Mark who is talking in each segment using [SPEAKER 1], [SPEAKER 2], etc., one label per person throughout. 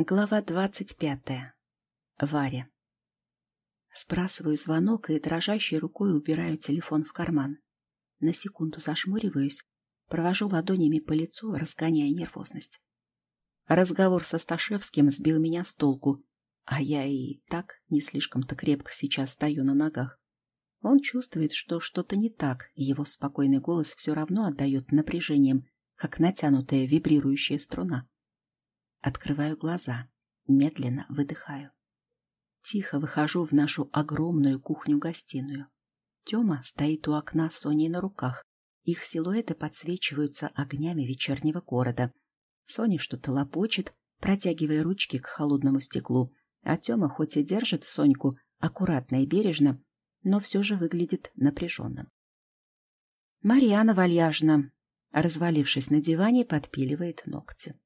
[SPEAKER 1] Глава двадцать пятая. Варя. Сбрасываю звонок и дрожащей рукой убираю телефон в карман. На секунду зашмуриваюсь, провожу ладонями по лицу, разгоняя нервозность. Разговор со Сташевским сбил меня с толку, а я и так не слишком-то крепко сейчас стою на ногах. Он чувствует, что что-то не так, и его спокойный голос все равно отдает напряжением, как натянутая вибрирующая струна. Открываю глаза, медленно выдыхаю. Тихо выхожу в нашу огромную кухню-гостиную. Тёма стоит у окна с Соней на руках. Их силуэты подсвечиваются огнями вечернего города. Соня что-то лопочет, протягивая ручки к холодному стеклу, а Тёма хоть и держит Соньку аккуратно и бережно, но все же выглядит напряженным. Марьяна вальяжно, развалившись на диване, подпиливает ногти.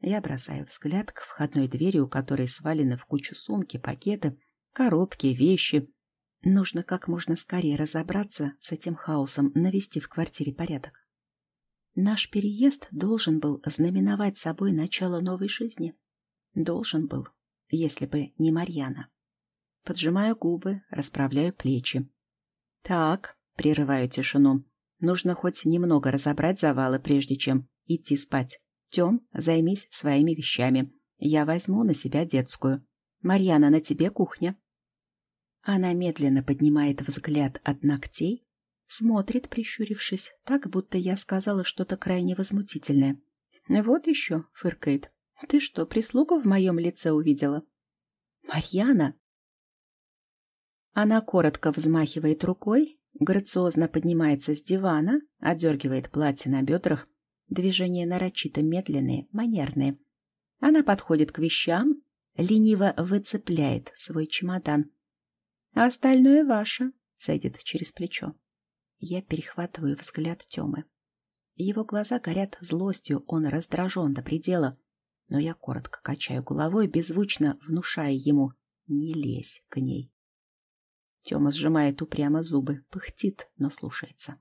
[SPEAKER 1] Я бросаю взгляд к входной двери, у которой свалены в кучу сумки, пакеты, коробки, вещи. Нужно как можно скорее разобраться с этим хаосом, навести в квартире порядок. Наш переезд должен был знаменовать собой начало новой жизни. Должен был, если бы не Марьяна. Поджимаю губы, расправляю плечи. Так, прерываю тишину. Нужно хоть немного разобрать завалы, прежде чем идти спать. Тем, займись своими вещами. Я возьму на себя детскую. Марьяна, на тебе кухня. Она медленно поднимает взгляд от ногтей, смотрит, прищурившись, так, будто я сказала что-то крайне возмутительное. Вот еще, фыркает. Ты что, прислугу в моем лице увидела? Марьяна! Она коротко взмахивает рукой, грациозно поднимается с дивана, одергивает платье на бедрах, Движения нарочито медленные, манерные. Она подходит к вещам, лениво выцепляет свой чемодан. «А остальное ваше», — цедит через плечо. Я перехватываю взгляд Тёмы. Его глаза горят злостью, он раздражен до предела. Но я коротко качаю головой, беззвучно внушая ему «не лезь к ней». Тёма сжимает упрямо зубы, пыхтит, но слушается.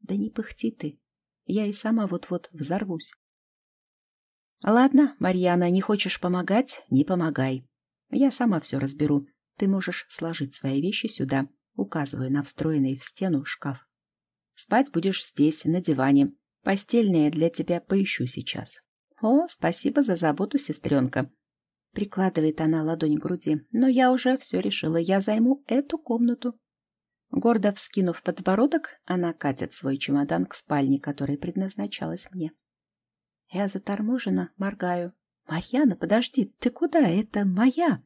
[SPEAKER 1] «Да не пыхти ты, я и сама вот-вот взорвусь. Ладно, Марьяна, не хочешь помогать? Не помогай. Я сама все разберу. Ты можешь сложить свои вещи сюда, указывая на встроенный в стену шкаф. Спать будешь здесь, на диване. Постельное для тебя поищу сейчас. О, спасибо за заботу, сестренка. Прикладывает она ладонь к груди. Но я уже все решила. Я займу эту комнату. Гордо вскинув подбородок, она катит свой чемодан к спальне, которая предназначалась мне. Я заторможенно моргаю. «Марьяна, подожди, ты куда? Это моя!»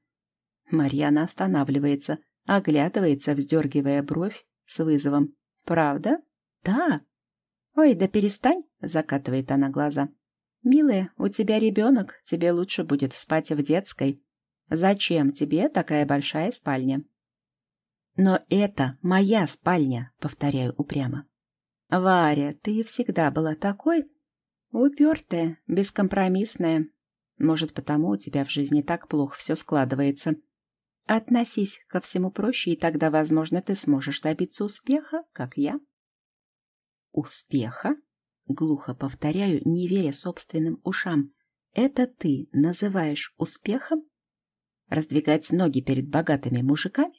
[SPEAKER 1] Марьяна останавливается, оглядывается, вздергивая бровь с вызовом. «Правда?» «Да». «Ой, да перестань!» — закатывает она глаза. «Милая, у тебя ребенок, тебе лучше будет спать в детской. Зачем тебе такая большая спальня?» Но это моя спальня, повторяю упрямо. Варя, ты всегда была такой упертая, бескомпромиссная. Может, потому у тебя в жизни так плохо все складывается. Относись ко всему проще, и тогда, возможно, ты сможешь добиться успеха, как я. Успеха? Глухо повторяю, не веря собственным ушам. Это ты называешь успехом? Раздвигать ноги перед богатыми мужиками?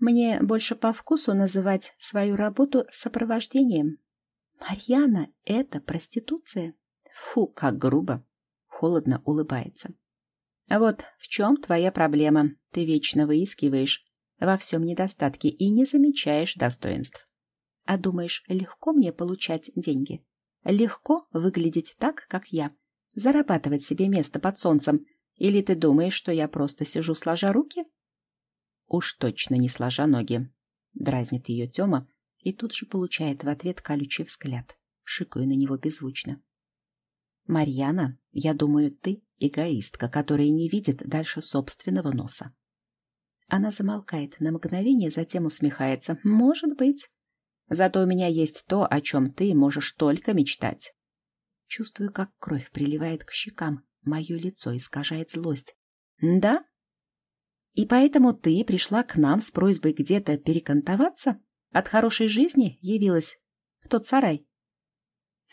[SPEAKER 1] Мне больше по вкусу называть свою работу сопровождением. Марьяна — это проституция. Фу, как грубо. Холодно улыбается. А вот в чем твоя проблема? Ты вечно выискиваешь во всем недостатки и не замечаешь достоинств. А думаешь, легко мне получать деньги? Легко выглядеть так, как я? Зарабатывать себе место под солнцем? Или ты думаешь, что я просто сижу сложа руки? Уж точно не сложа ноги. Дразнит ее Тёма и тут же получает в ответ колючий взгляд. Шикаю на него беззвучно. «Марьяна, я думаю, ты эгоистка, которая не видит дальше собственного носа». Она замолкает на мгновение, затем усмехается. «Может быть. Зато у меня есть то, о чем ты можешь только мечтать». Чувствую, как кровь приливает к щекам. Мое лицо искажает злость. «Да? И поэтому ты пришла к нам с просьбой где-то перекантоваться? От хорошей жизни явилась в тот сарай?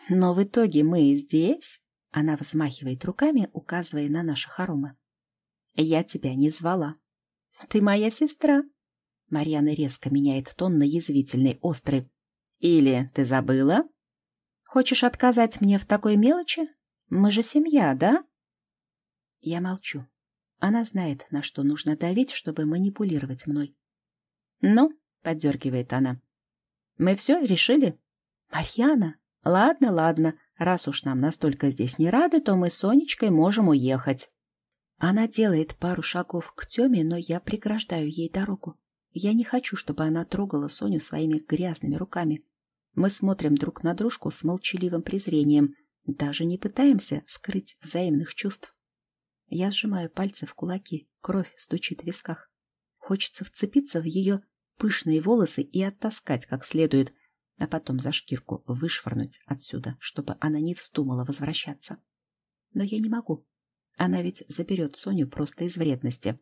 [SPEAKER 1] Но в итоге мы здесь, Она взмахивает руками, указывая на наши хоромы. Я тебя не звала. Ты моя сестра. Марьяна резко меняет тон на язвительный, острый. Или ты забыла? Хочешь отказать мне в такой мелочи? Мы же семья, да? Я молчу. Она знает, на что нужно давить, чтобы манипулировать мной. «Ну», — поддергивает она, — «мы все решили?» «Марьяна, ладно, ладно, раз уж нам настолько здесь не рады, то мы с Сонечкой можем уехать». Она делает пару шагов к Тёме, но я преграждаю ей дорогу. Я не хочу, чтобы она трогала Соню своими грязными руками. Мы смотрим друг на дружку с молчаливым презрением, даже не пытаемся скрыть взаимных чувств. Я сжимаю пальцы в кулаки, кровь стучит в висках. Хочется вцепиться в ее пышные волосы и оттаскать как следует, а потом за шкирку вышвырнуть отсюда, чтобы она не вздумала возвращаться. Но я не могу. Она ведь заберет Соню просто из вредности.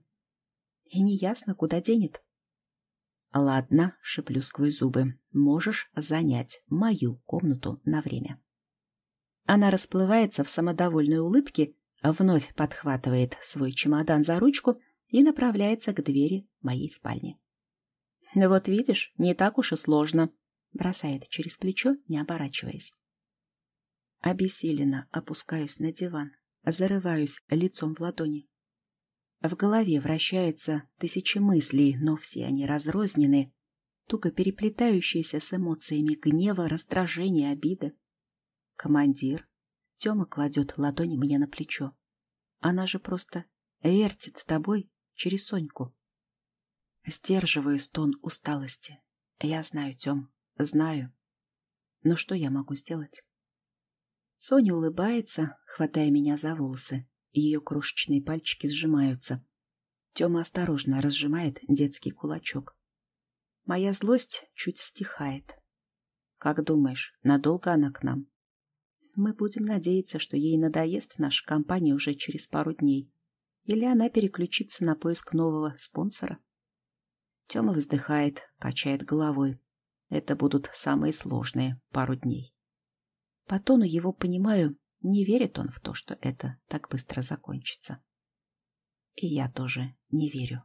[SPEAKER 1] И неясно, куда денет. «Ладно», — шеплю сквозь зубы, — «можешь занять мою комнату на время». Она расплывается в самодовольной улыбке вновь подхватывает свой чемодан за ручку и направляется к двери моей спальни. «Вот видишь, не так уж и сложно», — бросает через плечо, не оборачиваясь. Обессиленно опускаюсь на диван, зарываюсь лицом в ладони. В голове вращается тысячи мыслей, но все они разрознены, туго переплетающиеся с эмоциями гнева, раздражения, обиды. Командир, Тёма кладет ладонь мне на плечо. Она же просто вертит тобой через Соньку. Сдерживаю стон усталости. Я знаю, Тём, знаю. Но что я могу сделать? Соня улыбается, хватая меня за волосы. Ее крошечные пальчики сжимаются. Тёма осторожно разжимает детский кулачок. Моя злость чуть стихает. Как думаешь, надолго она к нам? Мы будем надеяться, что ей надоест наша компания уже через пару дней. Или она переключится на поиск нового спонсора. Тёма вздыхает, качает головой. Это будут самые сложные пару дней. По тону его понимаю, не верит он в то, что это так быстро закончится. И я тоже не верю.